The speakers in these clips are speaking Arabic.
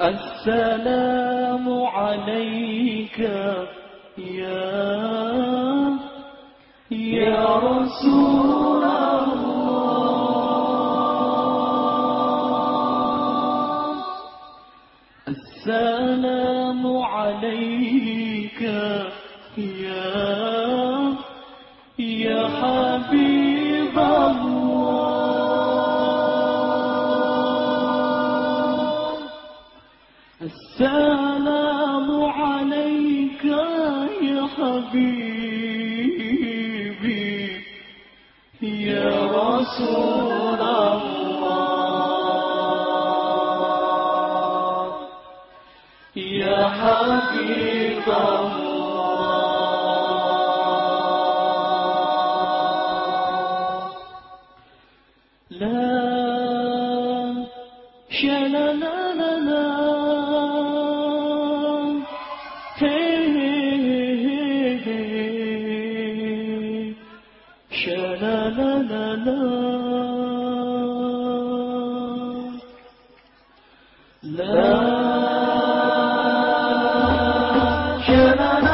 السلام عليك يا يا رسول السلام Yeah,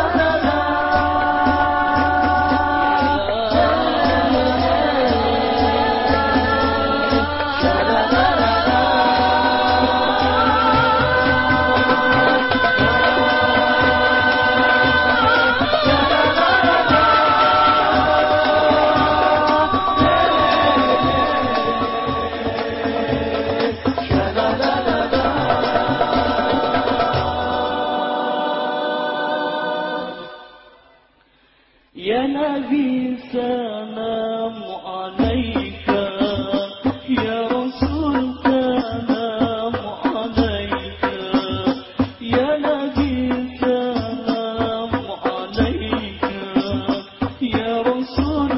يا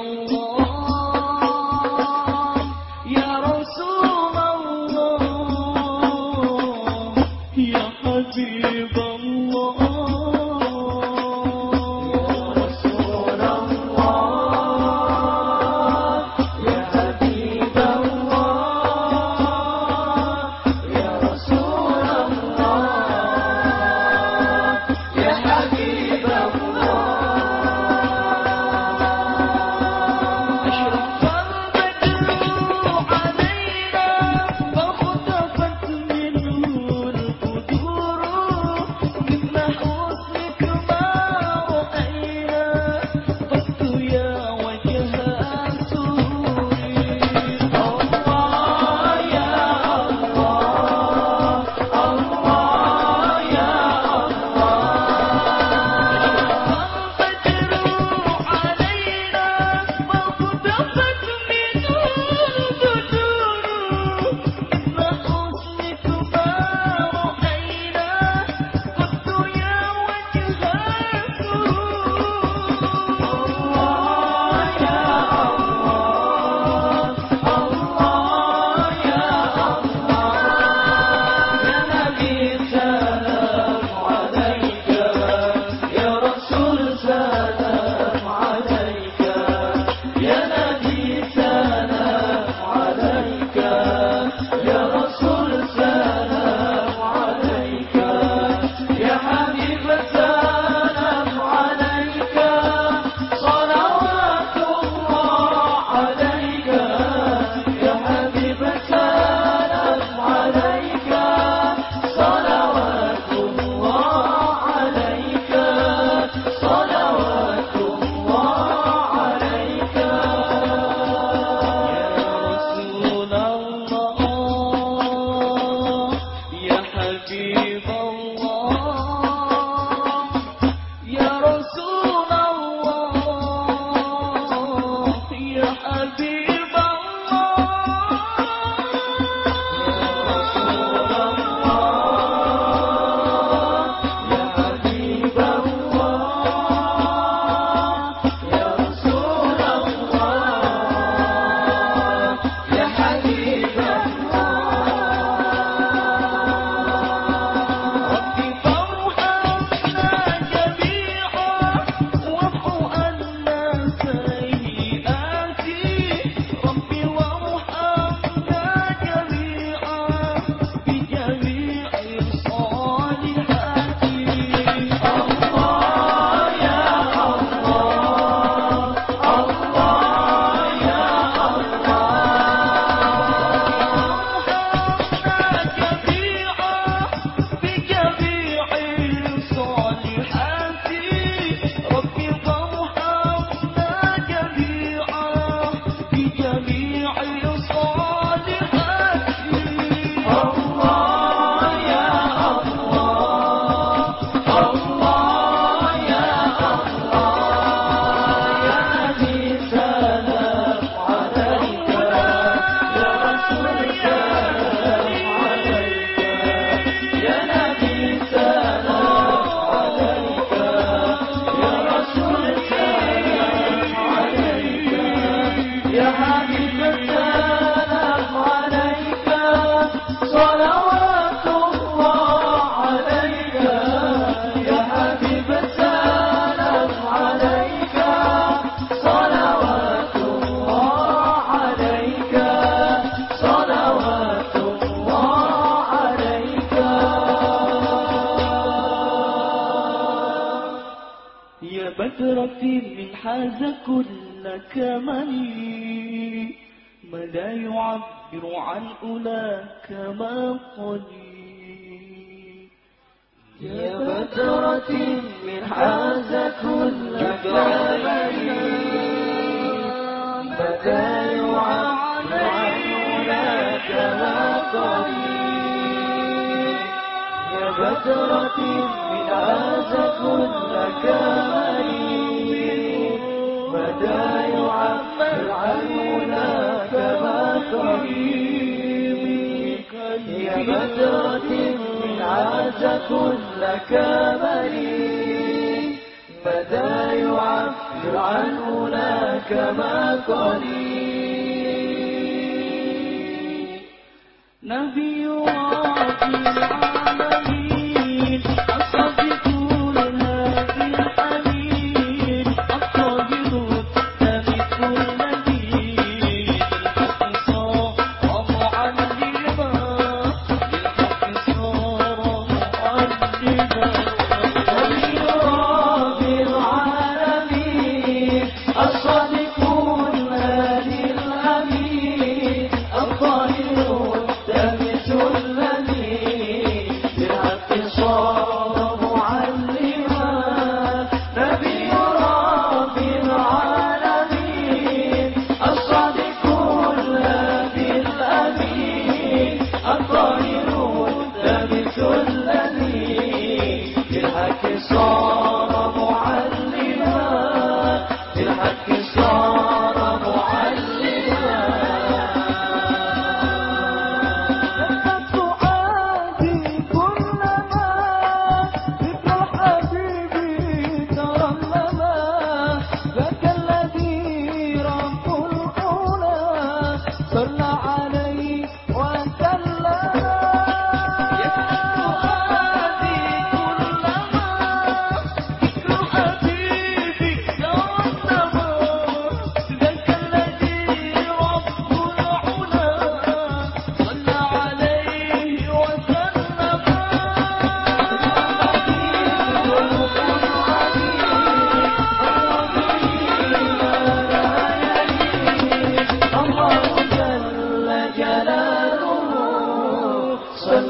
الله 喜我 حاز كل كمالي ما لا يعبر عن أولى ما قليل يا بدرة من حاز كل كمالي لا يعبر عن أولى ما قليل يا بدرة من حاز كل فترة من عاش كل كمل بدا يعبر عن هناك ما قليل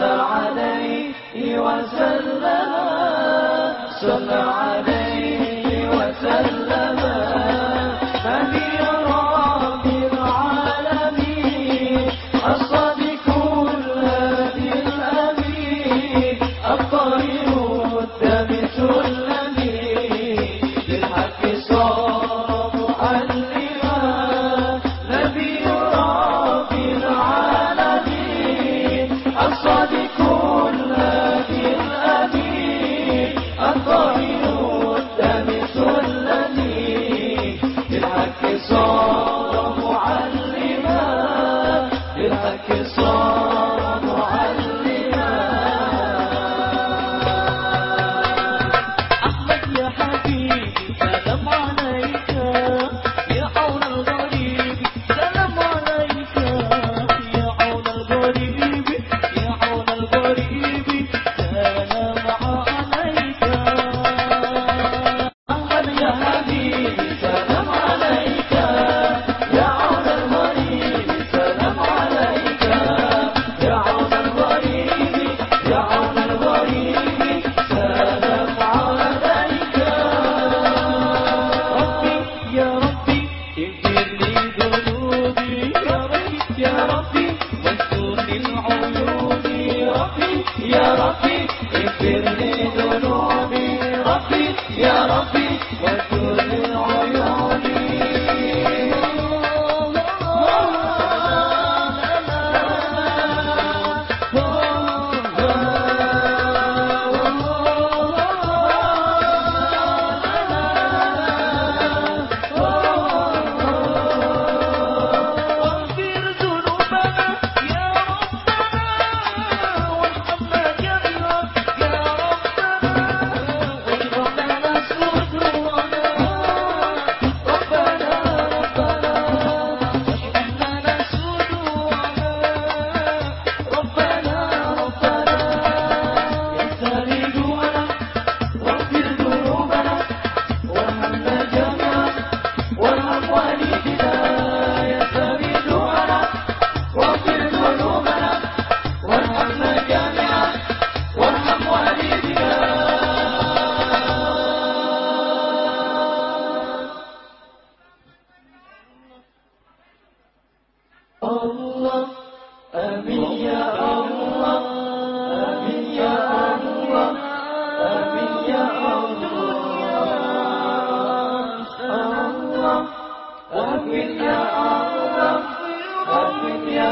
صل عليه وسلم. صل عليه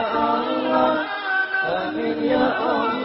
Allah, Amin Ya Allah.